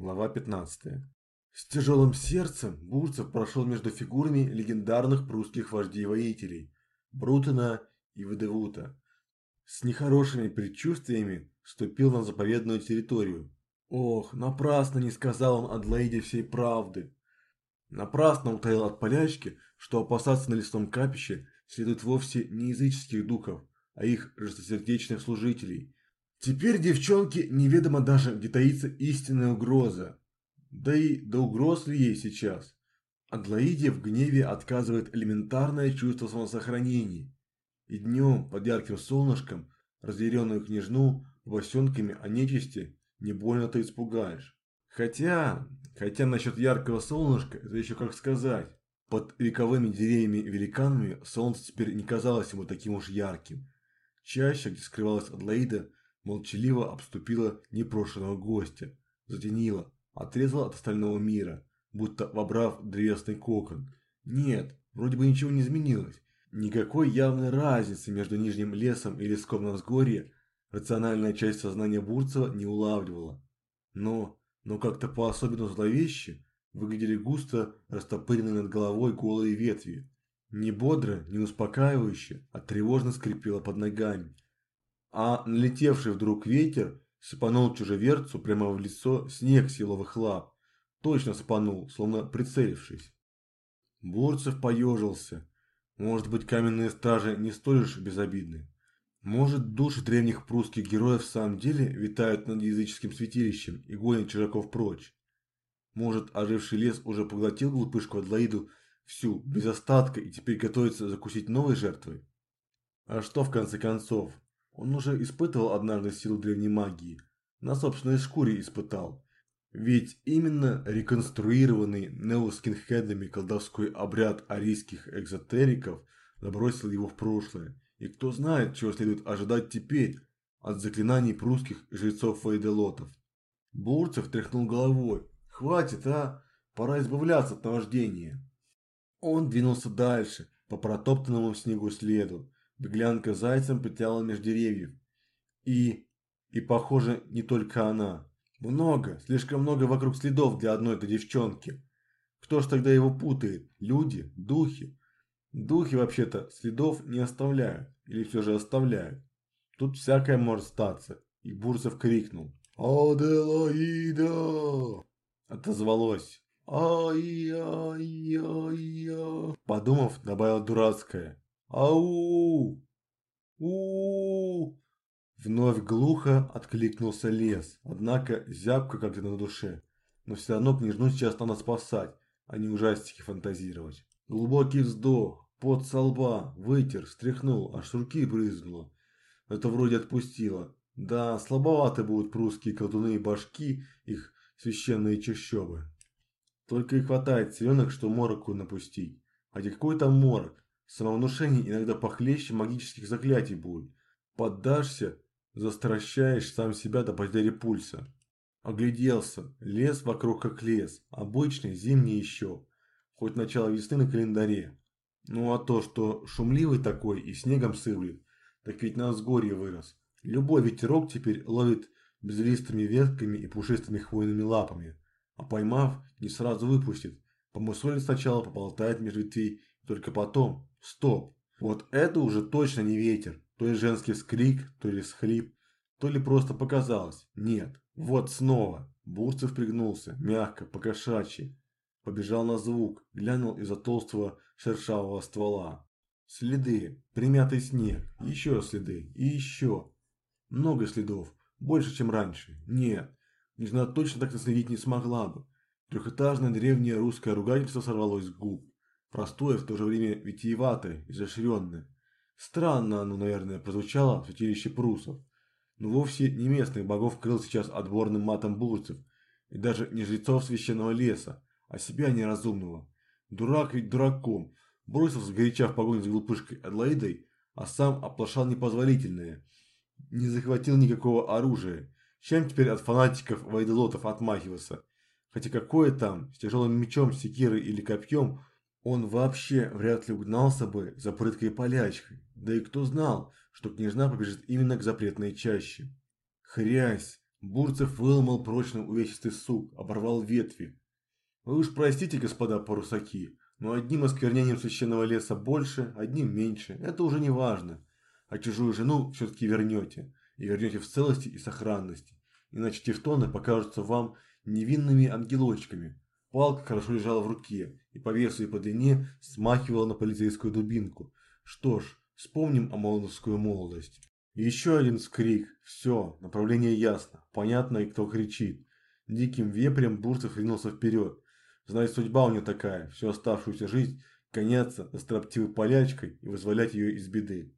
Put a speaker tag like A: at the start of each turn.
A: Глава 15. С тяжелым сердцем Бурцев прошел между фигурами легендарных прусских вождей-воителей Брутена и Ведевута. С нехорошими предчувствиями ступил на заповедную территорию. Ох, напрасно не сказал он Адлоиде всей правды. Напрасно утаил от полячки, что опасаться на лесном капище следует вовсе не языческих духов, а их жестосердечных служителей. Теперь девчонке неведомо даже, где таится истинная угроза. Да и до угроз ли ей сейчас? Адлоиде в гневе отказывает элементарное чувство самосохранения. И днем, под ярким солнышком, разъяренную княжну босенками о нечисти не больно-то испугаешь. Хотя, хотя насчет яркого солнышка, это еще как сказать. Под вековыми деревьями-великанами солнце теперь не казалось ему таким уж ярким. Чаще, где скрывалась Адлоида, молчаливо обступила непрошенного гостя, затенила, отрезала от остального мира, будто вобрав древесный кокон. Нет, вроде бы ничего не изменилось. Никакой явной разницы между нижним лесом и леском на взгорье рациональная часть сознания Бурцева не улавливала. Но, но как-то по-особенному зловеще выглядели густо растопыренные над головой голые ветви. Не бодро, не успокаивающе, а тревожно скрипело под ногами. А налетевший вдруг ветер сыпанул чужеверцу прямо в лицо снег силовых лап. Точно сыпанул, словно прицелившись. Бурцев поежился. Может быть, каменные стражи не столь уж безобидны. Может, души древних прусских героев в самом деле витают над языческим святилищем и гонят чужаков прочь. Может, оживший лес уже поглотил глупышку Адлоиду всю, без остатка, и теперь готовится закусить новой жертвой? А что в конце концов? Он уже испытывал однажды силу древней магии. На собственной шкуре испытал. Ведь именно реконструированный неоскинхедами колдовской обряд арийских экзотериков забросил его в прошлое. И кто знает, чего следует ожидать теперь от заклинаний прусских жрецов-фейделотов. Бурцев тряхнул головой. «Хватит, а! Пора избавляться от наваждения!» Он двинулся дальше, по протоптанному снегу следу. Беглянка зайцем петляла между деревьев. И... и, похоже, не только она. Много, слишком много вокруг следов для одной-то девчонки. Кто ж тогда его путает? Люди? Духи? Духи, вообще-то, следов не оставляют. Или все же оставляют. Тут всякое может статься. И Бурцев крикнул. «Аделаида!» Отозвалось. «Ай-яй-яй-я!» Подумав, добавил дурацкое. «Ау! у Вновь глухо откликнулся лес, однако зябко как-то на душе. Но все равно княжну сейчас надо спасать, а не ужастики фантазировать. Глубокий вздох, пот со лба, вытер, стряхнул, аж руки брызнуло. Это вроде отпустило. Да, слабоваты будут прусские колдуны и башки, их священные чащобы. Только и хватает силенок, что мороку напустить. А какой там морок? Самовнушение иногда похлеще магических заклятий будет. Поддашься, застращаешь сам себя до потери пульса. Огляделся. Лес вокруг как лес. Обычный, зимний еще. Хоть начало весны на календаре. Ну а то, что шумливый такой и снегом сыплет, так ведь на взгорье вырос. Любой ветерок теперь ловит безлистыми ветками и пушистыми хвойными лапами. А поймав, не сразу выпустит. Помусолит сначала, поболтает между ветвей, только потом. Стоп. Вот это уже точно не ветер. То ли женский вскрик, то ли схлип, то ли просто показалось. Нет. Вот снова. Бурцев пригнулся, мягко, покошачьи. Побежал на звук, глянул из-за толстого шершавого ствола. Следы, примятый снег, еще следы и еще. Много следов, больше, чем раньше. Нет, Княжна точно так наследить не смогла бы. Трехэтажное древнее русское ругательство сорвалось с губ. Простое, в то же время витиеватое, изощренное. Странно оно, наверное, прозвучало в святилище прусов. Но вовсе не местных богов крыл сейчас отборным матом бурцев, и даже не жрецов священного леса, а себя неразумного. Дурак ведь дураком, бросился сгоряча в погоню за глупышкой Адлоидой, а сам оплошал непозволительное. Не захватил никакого оружия, чем теперь от фанатиков вайделотов отмахиваться? Хотя какое там, с тяжелым мечом, секирой или копьем, он вообще вряд ли угнался бы за прыткой полячкой. Да и кто знал, что княжна побежит именно к запретной чаще. Хрясь, Бурцев выломал прочный увесистый сук, оборвал ветви. Вы уж простите, господа парусаки, но одним осквернением священного леса больше, одним меньше, это уже не важно. А чужую жену все-таки вернете, и вернете в целости и сохранности. Иначе тевтоны покажутся вам невинными ангелочками. Палка хорошо лежала в руке, и по весу и по длине смахивала на полицейскую дубинку. Что ж, вспомним о молодовскую молодость. Еще один скрик. Все, направление ясно. Понятно и кто кричит. Диким вепрем Бурцев ринулся вперед. Знает, судьба у него такая, всю оставшуюся жизнь гоняться за строптивой полячкой и вызволять ее из беды.